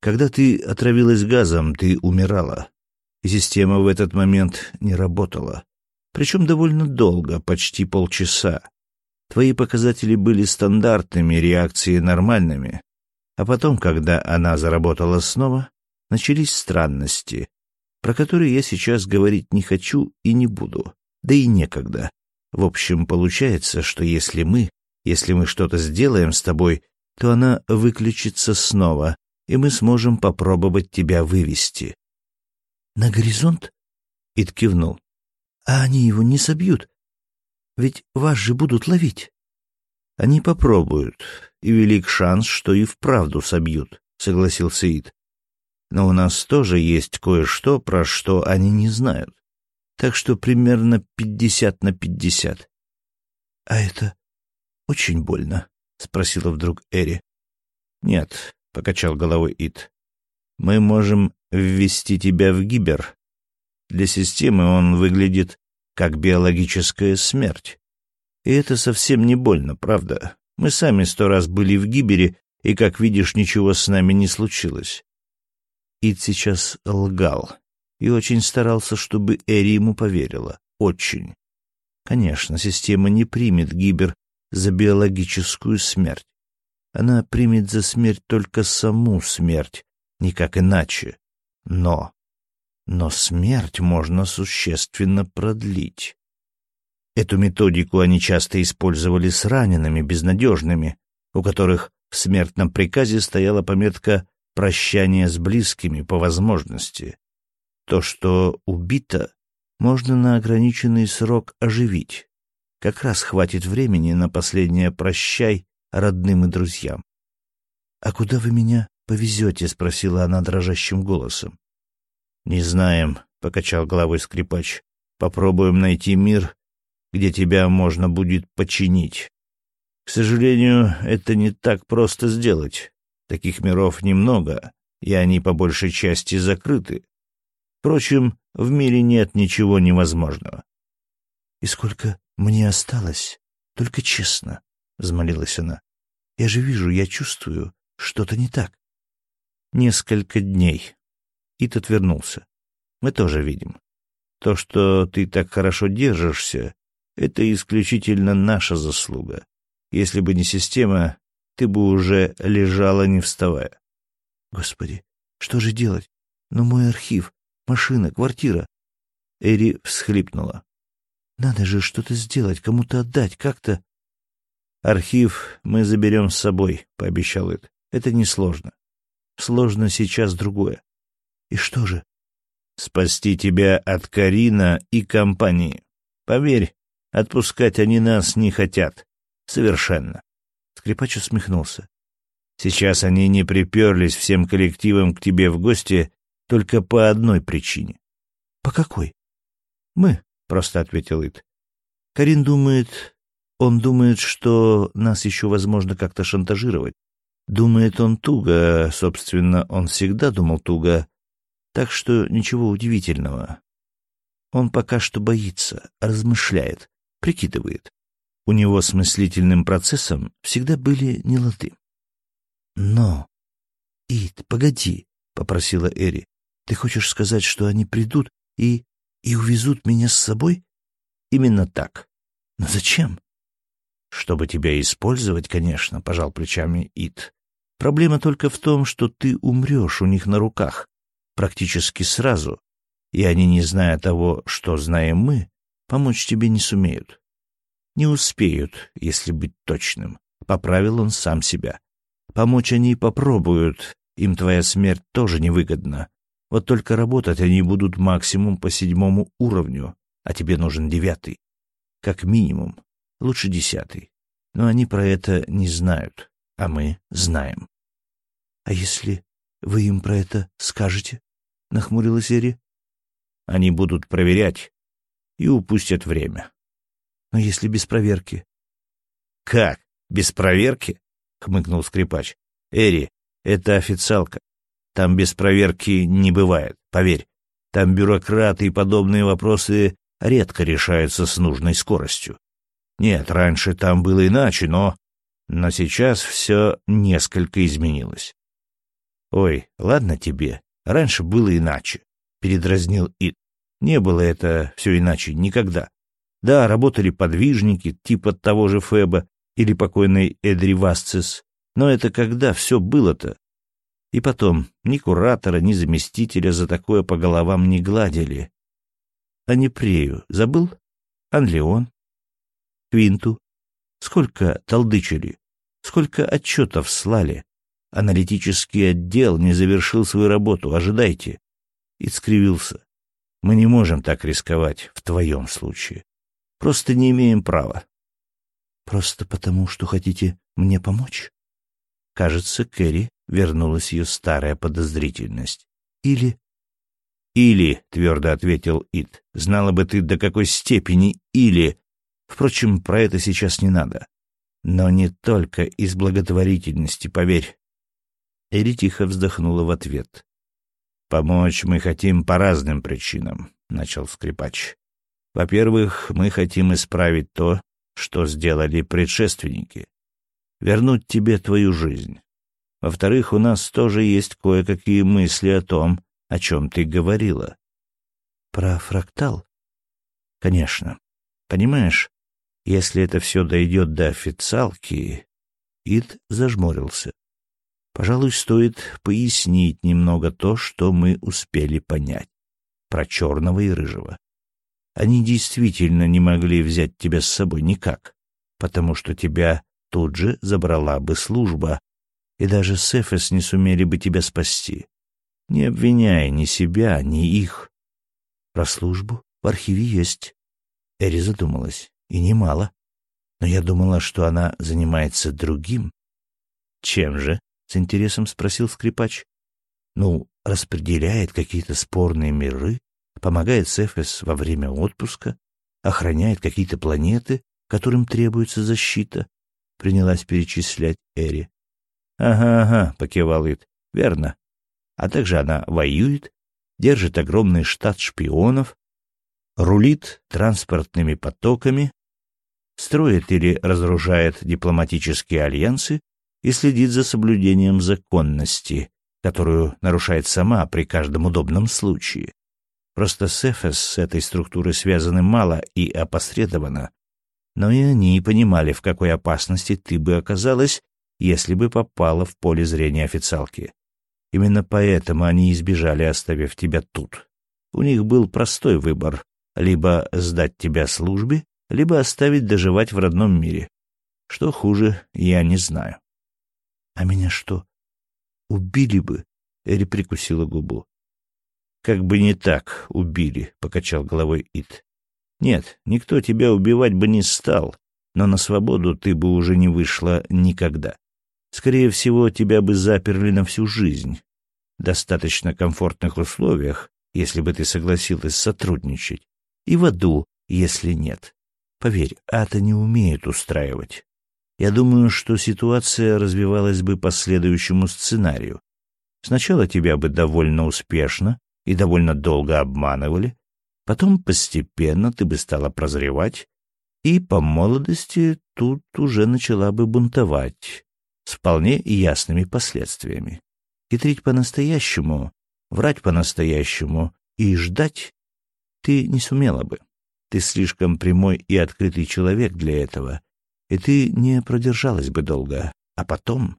Когда ты отравилась газом, ты умирала. Система в этот момент не работала. Причем довольно долго, почти полчаса. Твои показатели были стандартными, реакции нормальными. А потом, когда она заработала снова, начались странности, про которые я сейчас говорить не хочу и не буду, да и некогда. В общем, получается, что если мы, если мы что-то сделаем с тобой, то она выключится снова, и мы сможем попробовать тебя вывести. — На горизонт? — Ид кивнул. — А они его не собьют? Ведь вас же будут ловить. — Они попробуют, и велик шанс, что и вправду собьют, — согласился Ид. — Но у нас тоже есть кое-что, про что они не знают. Так что примерно пятьдесят на пятьдесят. — А это очень больно? — спросила вдруг Эри. — Нет, покачал головой Ит. Мы можем ввести тебя в гибер. Для системы он выглядит как биологическая смерть. И это совсем не больно, правда? Мы сами сто раз были в гибере, и, как видишь, ничего с нами не случилось. Ит сейчас лгал и очень старался, чтобы Эри ему поверила. Очень. Конечно, система не примет гибер за биологическую смерть она примет за смерть только саму смерть, никак иначе. Но... Но смерть можно существенно продлить. Эту методику они часто использовали с ранеными, безнадежными, у которых в смертном приказе стояла пометка «прощание с близкими по возможности». То, что убито, можно на ограниченный срок оживить. Как раз хватит времени на последнее «прощай» родным и друзьям. — А куда вы меня повезете? — спросила она дрожащим голосом. — Не знаем, — покачал головой скрипач. — Попробуем найти мир, где тебя можно будет починить. К сожалению, это не так просто сделать. Таких миров немного, и они по большей части закрыты. Впрочем, в мире нет ничего невозможного. — И сколько мне осталось? Только честно, — взмолилась она. Я же вижу, я чувствую, что-то не так. Несколько дней. Ит отвернулся. Мы тоже видим. То, что ты так хорошо держишься, это исключительно наша заслуга. Если бы не система, ты бы уже лежала, не вставая. Господи, что же делать? Ну, мой архив, машина, квартира. Эри всхлипнула. Надо же что-то сделать, кому-то отдать, как-то. «Архив мы заберем с собой», — пообещал Эд. «Это несложно. Сложно сейчас другое». «И что же?» «Спасти тебя от Карина и компании. Поверь, отпускать они нас не хотят. Совершенно». Скрипач усмехнулся. «Сейчас они не приперлись всем коллективом к тебе в гости только по одной причине». «По какой?» «Мы», — просто ответил Ид. «Карин думает, Он думает, что нас еще возможно как-то шантажировать. Думает он туго, собственно, он всегда думал туго, так что ничего удивительного. Он пока что боится, размышляет, прикидывает. У него с мыслительным процессом всегда были нелады. Но... Ид, погоди, — попросила Эри. Ты хочешь сказать, что они придут и... и увезут меня с собой? Именно так. Но зачем? Чтобы тебя использовать, конечно, — пожал плечами Ид. Проблема только в том, что ты умрешь у них на руках, практически сразу, и они, не зная того, что знаем мы, помочь тебе не сумеют. Не успеют, если быть точным. Поправил он сам себя. Помочь они попробуют, им твоя смерть тоже невыгодна. Вот только работать они будут максимум по седьмому уровню, а тебе нужен девятый. Как минимум. Лучше десятый. Но они про это не знают, а мы знаем. — А если вы им про это скажете? — нахмурилась Эри. — Они будут проверять и упустят время. Но если без проверки? — Как? Без проверки? — хмыкнул скрипач. — Эри, это официалка. Там без проверки не бывает, поверь. Там бюрократы и подобные вопросы редко решаются с нужной скоростью. Нет, раньше там было иначе, но... Но сейчас все несколько изменилось. «Ой, ладно тебе, раньше было иначе», — передразнил Ид. «Не было это все иначе никогда. Да, работали подвижники, типа того же Феба или покойной Эдри Васцис, но это когда все было-то? И потом, ни куратора, ни заместителя за такое по головам не гладили. А не Прею забыл? Анлеон? Квинту? Сколько толдычили? Сколько отчетов слали? Аналитический отдел не завершил свою работу, ожидайте. И скривился. Мы не можем так рисковать в твоем случае. Просто не имеем права. Просто потому, что хотите мне помочь? Кажется, Кэрри вернулась ее старая подозрительность. Или... «Или», — твердо ответил Ит, — «знала бы ты, до какой степени или...» Впрочем, про это сейчас не надо. Но не только из благотворительности, поверь. Эри тихо вздохнула в ответ. «Помочь мы хотим по разным причинам», — начал скрипач. Во-первых, мы хотим исправить то, что сделали предшественники. Вернуть тебе твою жизнь. Во-вторых, у нас тоже есть кое-какие мысли о том, о чем ты говорила. Про фрактал? Конечно. Понимаешь, если это все дойдет до официалки... Ид зажмурился. Пожалуй, стоит пояснить немного то, что мы успели понять. Про черного и рыжего. Они действительно не могли взять тебя с собой никак, потому что тебя тут же забрала бы служба, и даже Сефес не сумели бы тебя спасти. Не обвиняй ни себя, ни их. Про службу в архиве есть. Эри задумалась, и немало. Но я думала, что она занимается другим. Чем же? — с интересом спросил скрипач. Ну, распределяет какие-то спорные миры, помогает Сефес во время отпуска, охраняет какие-то планеты, которым требуется защита, — принялась перечислять Эри. «Ага, ага», — покивал Ит, — «верно. А также она воюет, держит огромный штат шпионов, рулит транспортными потоками, строит или разоружает дипломатические альянсы и следит за соблюдением законности, которую нарушает сама при каждом удобном случае. Просто с Эфес с этой структурой связаны мало и опосредованно. Но и они понимали, в какой опасности ты бы оказалась, если бы попала в поле зрения официалки. Именно поэтому они избежали, оставив тебя тут. У них был простой выбор — либо сдать тебя службе, либо оставить доживать в родном мире. Что хуже, я не знаю. — А меня что, убили бы? — Эри прикусила губу. Как бы не так убили, — покачал головой Ит. Нет, никто тебя убивать бы не стал, но на свободу ты бы уже не вышла никогда. Скорее всего, тебя бы заперли на всю жизнь. Достаточно комфортных условиях, если бы ты согласилась сотрудничать, и в аду, если нет. Поверь, ада не умеет устраивать. Я думаю, что ситуация развивалась бы по следующему сценарию. Сначала тебя бы довольно успешно и довольно долго обманывали, потом постепенно ты бы стала прозревать, и по молодости тут уже начала бы бунтовать с вполне ясными последствиями. Хитрить по-настоящему, врать по-настоящему и ждать ты не сумела бы. Ты слишком прямой и открытый человек для этого, и ты не продержалась бы долго. А потом...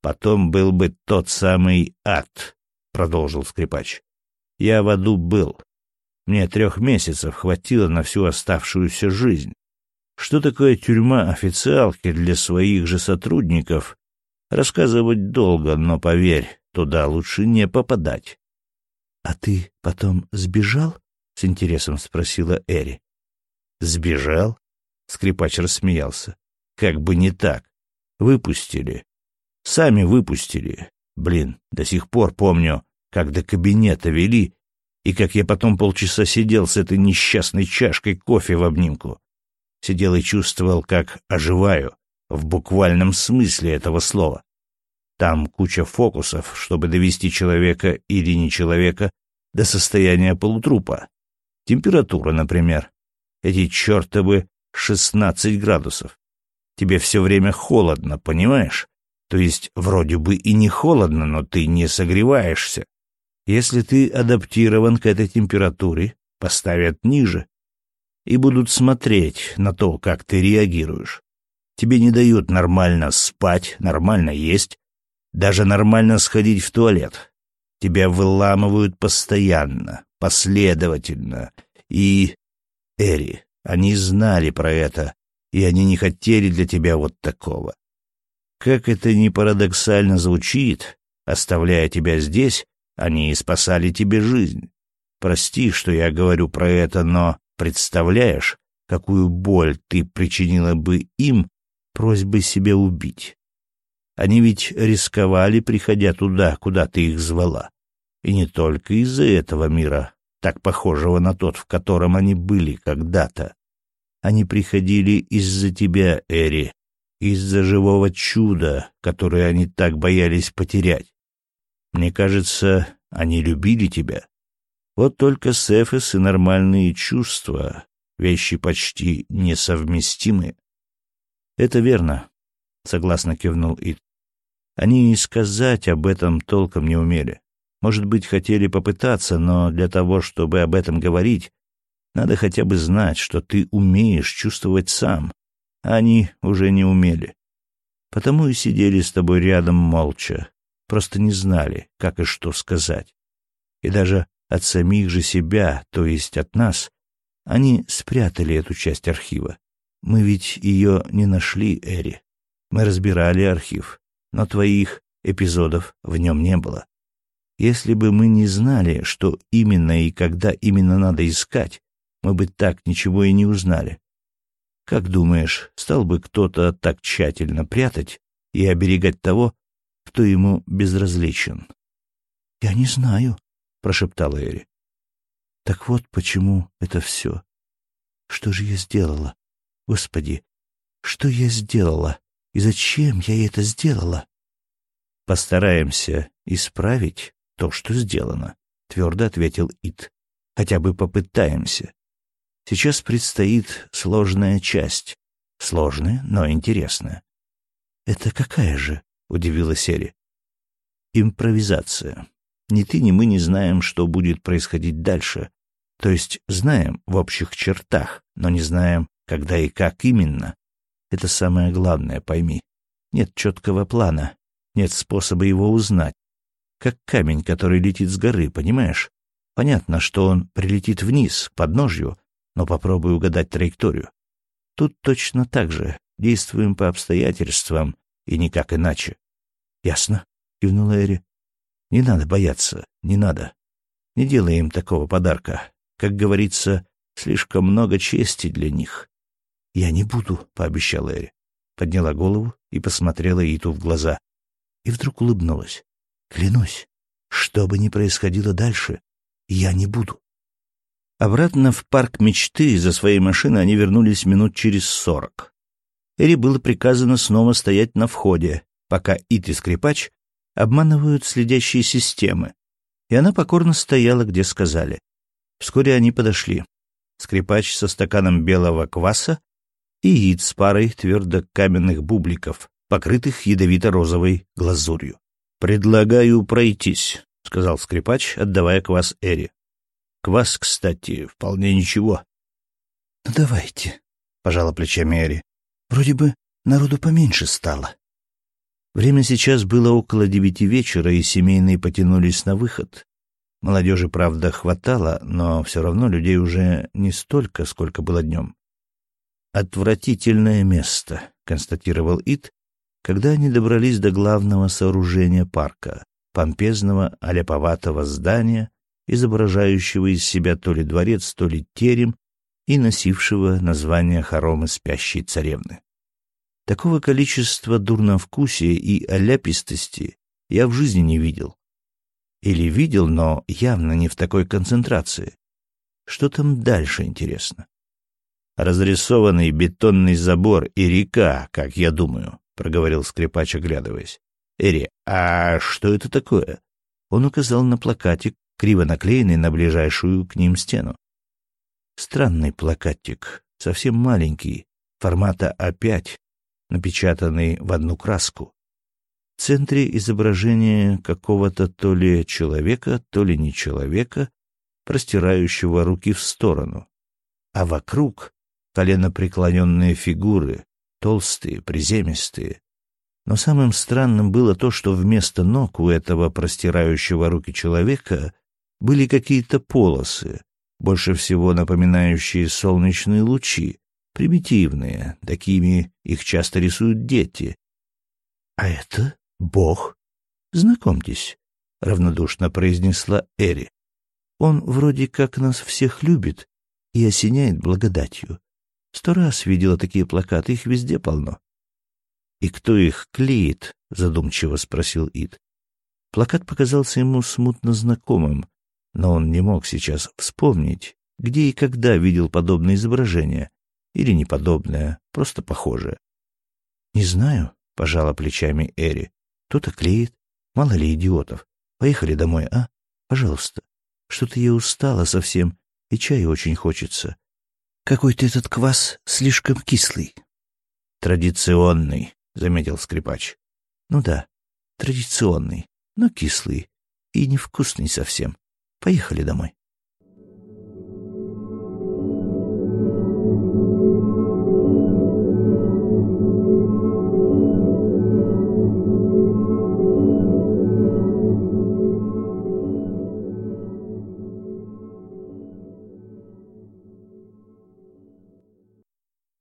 Потом был бы тот самый ад, — продолжил скрипач. Я в аду был. Мне трех месяцев хватило на всю оставшуюся жизнь. Что такое тюрьма официалки для своих же сотрудников? Рассказывать долго, но поверь, туда лучше не попадать. — А ты потом сбежал? — с интересом спросила Эри. «Сбежал?» — скрипач рассмеялся. «Как бы не так. Выпустили. Сами выпустили. Блин, до сих пор помню, как до кабинета вели, и как я потом полчаса сидел с этой несчастной чашкой кофе в обнимку. Сидел и чувствовал, как оживаю, в буквальном смысле этого слова. Там куча фокусов, чтобы довести человека или не человека до состояния полутрупа. Температура, например. Эти чертовы 16 градусов. Тебе все время холодно, понимаешь? То есть вроде бы и не холодно, но ты не согреваешься. Если ты адаптирован к этой температуре, поставят ниже и будут смотреть на то, как ты реагируешь. Тебе не дают нормально спать, нормально есть, даже нормально сходить в туалет. Тебя выламывают постоянно, последовательно. И... Эри, они знали про это, и они не хотели для тебя вот такого. Как это ни парадоксально звучит, оставляя тебя здесь, они спасали тебе жизнь. Прости, что я говорю про это, но представляешь, какую боль ты причинила бы им просьбой себя убить? Они ведь рисковали, приходя туда, куда ты их звала. И не только из-за этого мира, так похожего на тот, в котором они были когда-то. Они приходили из-за тебя, Эри, из-за живого чуда, которое они так боялись потерять. Мне кажется, они любили тебя. Вот только сефес и нормальные чувства — вещи почти несовместимы. — Это верно, — согласно кивнул Ит. Они и сказать об этом толком не умели. Может быть, хотели попытаться, но для того, чтобы об этом говорить, надо хотя бы знать, что ты умеешь чувствовать сам, а они уже не умели. Потому и сидели с тобой рядом молча, просто не знали, как и что сказать. И даже от самих же себя, то есть от нас, они спрятали эту часть архива. Мы ведь ее не нашли, Эри. Мы разбирали архив, но твоих эпизодов в нем не было. Если бы мы не знали, что именно и когда именно надо искать, мы бы так ничего и не узнали. Как думаешь, стал бы кто-то так тщательно прятать и оберегать того, кто ему безразличен? — Я не знаю, — прошептала Эри. — Так вот почему это все. Что же я сделала? Господи, что я сделала? И зачем я это сделала? — Постараемся исправить то, что сделано, — твердо ответил Ит. Хотя бы попытаемся. Сейчас предстоит сложная часть. Сложная, но интересная. — Это какая же? — удивилась Эри. — Импровизация. Ни ты, ни мы не знаем, что будет происходить дальше. То есть знаем в общих чертах, но не знаем, когда и как именно. Это самое главное, пойми. Нет четкого плана, нет способа его узнать как камень, который летит с горы, понимаешь? Понятно, что он прилетит вниз, к подножью, но попробуй угадать траекторию. Тут точно так же. Действуем по обстоятельствам и никак иначе. — Ясно, — кивнула Эри. — Не надо бояться, не надо. Не делай им такого подарка. Как говорится, слишком много чести для них. — Я не буду, — пообещала Эри. Подняла голову и посмотрела Иту в глаза. И вдруг улыбнулась. Клянусь, что бы ни происходило дальше, я не буду. Обратно в парк мечты за своей машиной они вернулись минут через сорок. Эри было приказано снова стоять на входе, пока Ит и Скрипач обманывают следящие системы, и она покорно стояла, где сказали. Вскоре они подошли. Скрипач со стаканом белого кваса и Ит с парой твердокаменных бубликов, покрытых ядовито-розовой глазурью. «Предлагаю пройтись», — сказал скрипач, отдавая квас Эри. «Квас, кстати, вполне ничего». «Ну, давайте», — пожала плечами Эри. «Вроде бы народу поменьше стало». Время сейчас было около девяти вечера, и семейные потянулись на выход. Молодежи, правда, хватало, но все равно людей уже не столько, сколько было днем. «Отвратительное место», — констатировал Ит, когда они добрались до главного сооружения парка, помпезного аляповатого здания, изображающего из себя то ли дворец, то ли терем и носившего название хоромы спящей царевны. Такого количества дурновкусия и оляпистости я в жизни не видел. Или видел, но явно не в такой концентрации. Что там дальше, интересно? Разрисованный бетонный забор и река, как я думаю, — проговорил скрипач, оглядываясь. «Эри, а что это такое?» Он указал на плакатик, криво наклеенный на ближайшую к ним стену. Странный плакатик, совсем маленький, формата А5, напечатанный в одну краску. В центре изображение какого-то то ли человека, то ли не человека, простирающего руки в сторону, а вокруг коленопреклоненные фигуры, толстые, приземистые. Но самым странным было то, что вместо ног у этого простирающего руки человека были какие-то полосы, больше всего напоминающие солнечные лучи, примитивные, такими их часто рисуют дети. — А это Бог? Знакомьтесь, — равнодушно произнесла Эри. Он вроде как нас всех любит и осеняет благодатью. Сто раз видела такие плакаты, их везде полно. — И кто их клеит? — задумчиво спросил Ид. Плакат показался ему смутно знакомым, но он не мог сейчас вспомнить, где и когда видел подобное изображение, или неподобное, просто похожее. — Не знаю, — пожала плечами Эри. — Кто-то клеит. Мало ли идиотов. Поехали домой, а? Пожалуйста. Что-то я устала совсем, и чая очень хочется. Какой-то этот квас слишком кислый. Традиционный, заметил скрипач. Ну да, традиционный, но кислый и невкусный совсем. Поехали домой.